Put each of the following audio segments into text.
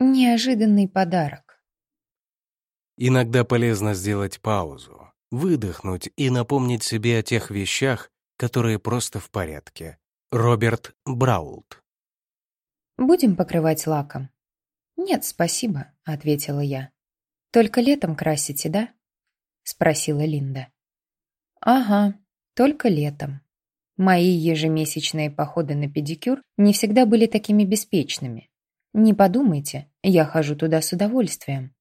Неожиданный подарок. Иногда полезно сделать паузу, выдохнуть и напомнить себе о тех вещах, которые просто в порядке. Роберт Браулт. «Будем покрывать лаком?» «Нет, спасибо», — ответила я. «Только летом красите, да?» — спросила Линда. «Ага, только летом. Мои ежемесячные походы на педикюр не всегда были такими беспечными. Не подумайте, я хожу туда с удовольствием.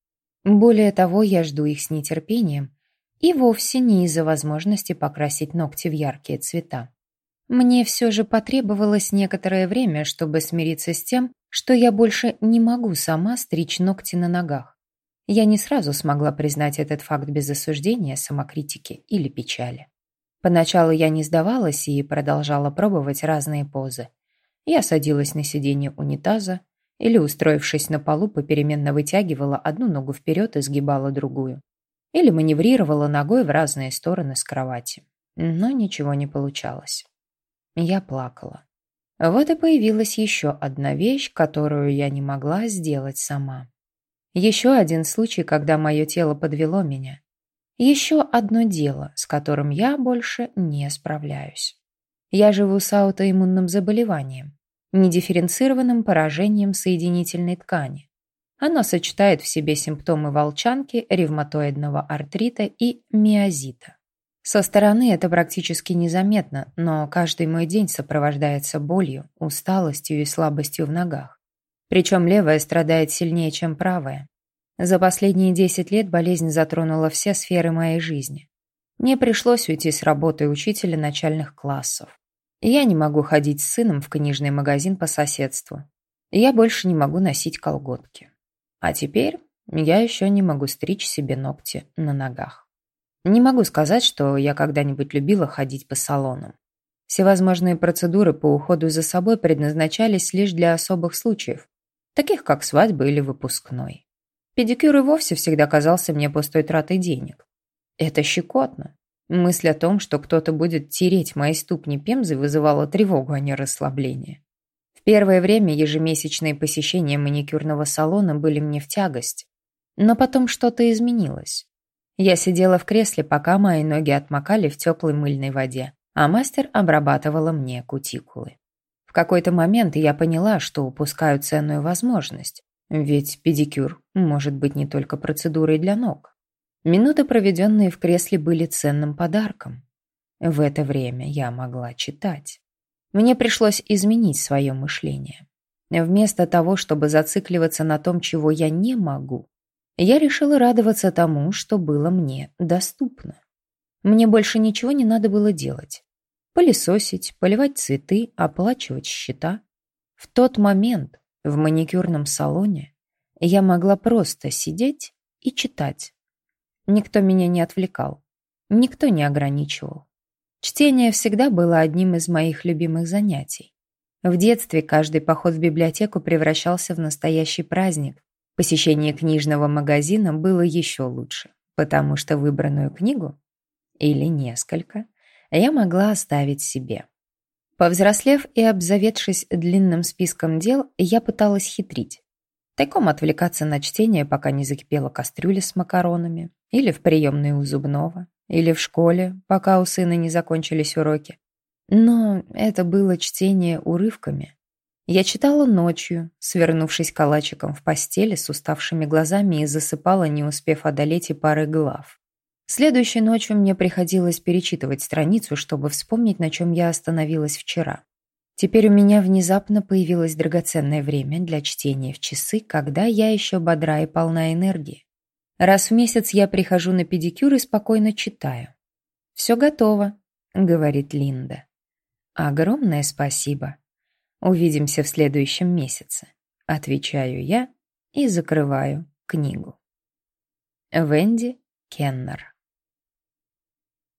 Более того, я жду их с нетерпением и вовсе не из-за возможности покрасить ногти в яркие цвета. Мне все же потребовалось некоторое время, чтобы смириться с тем, что я больше не могу сама стричь ногти на ногах. Я не сразу смогла признать этот факт без осуждения, самокритики или печали. Поначалу я не сдавалась и продолжала пробовать разные позы. Я садилась на сиденье унитаза или, устроившись на полу, попеременно вытягивала одну ногу вперед и сгибала другую. Или маневрировала ногой в разные стороны с кровати. Но ничего не получалось. Я плакала. Вот и появилась еще одна вещь, которую я не могла сделать сама. Еще один случай, когда мое тело подвело меня. Еще одно дело, с которым я больше не справляюсь. Я живу с аутоиммунным заболеванием, недифференцированным поражением соединительной ткани. Оно сочетает в себе симптомы волчанки, ревматоидного артрита и миозита. Со стороны это практически незаметно, но каждый мой день сопровождается болью, усталостью и слабостью в ногах. Причем левая страдает сильнее, чем правая. За последние 10 лет болезнь затронула все сферы моей жизни. Мне пришлось уйти с работы учителя начальных классов. Я не могу ходить с сыном в книжный магазин по соседству. Я больше не могу носить колготки. А теперь я еще не могу стричь себе ногти на ногах. Не могу сказать, что я когда-нибудь любила ходить по салонам. Всевозможные процедуры по уходу за собой предназначались лишь для особых случаев, таких как свадьба или выпускной. Педикюр и вовсе всегда казался мне пустой тратой денег. Это щекотно. Мысль о том, что кто-то будет тереть мои ступни пемзы, вызывала тревогу, а не расслабление. В первое время ежемесячные посещения маникюрного салона были мне в тягость. Но потом что-то изменилось. Я сидела в кресле, пока мои ноги отмокали в теплой мыльной воде, а мастер обрабатывала мне кутикулы. В какой-то момент я поняла, что упускаю ценную возможность. Ведь педикюр может быть не только процедурой для ног. Минуты, проведенные в кресле, были ценным подарком. В это время я могла читать. Мне пришлось изменить свое мышление. Вместо того, чтобы зацикливаться на том, чего я не могу, я решила радоваться тому, что было мне доступно. Мне больше ничего не надо было делать. Пылесосить, поливать цветы, оплачивать счета. В тот момент в маникюрном салоне я могла просто сидеть и читать. Никто меня не отвлекал, никто не ограничивал. Чтение всегда было одним из моих любимых занятий. В детстве каждый поход в библиотеку превращался в настоящий праздник. Посещение книжного магазина было еще лучше, потому что выбранную книгу, или несколько, я могла оставить себе. Повзрослев и обзаведшись длинным списком дел, я пыталась хитрить. Тайком отвлекаться на чтение, пока не закипела кастрюля с макаронами, или в приемной у зубного, или в школе, пока у сына не закончились уроки. Но это было чтение урывками. Я читала ночью, свернувшись калачиком в постели с уставшими глазами и засыпала, не успев одолеть и пары глав. Следующей ночью мне приходилось перечитывать страницу, чтобы вспомнить, на чем я остановилась вчера. Теперь у меня внезапно появилось драгоценное время для чтения в часы, когда я еще бодра и полна энергии. Раз в месяц я прихожу на педикюр и спокойно читаю. «Все готово», — говорит Линда. «Огромное спасибо. Увидимся в следующем месяце», — отвечаю я и закрываю книгу. Венди Кеннер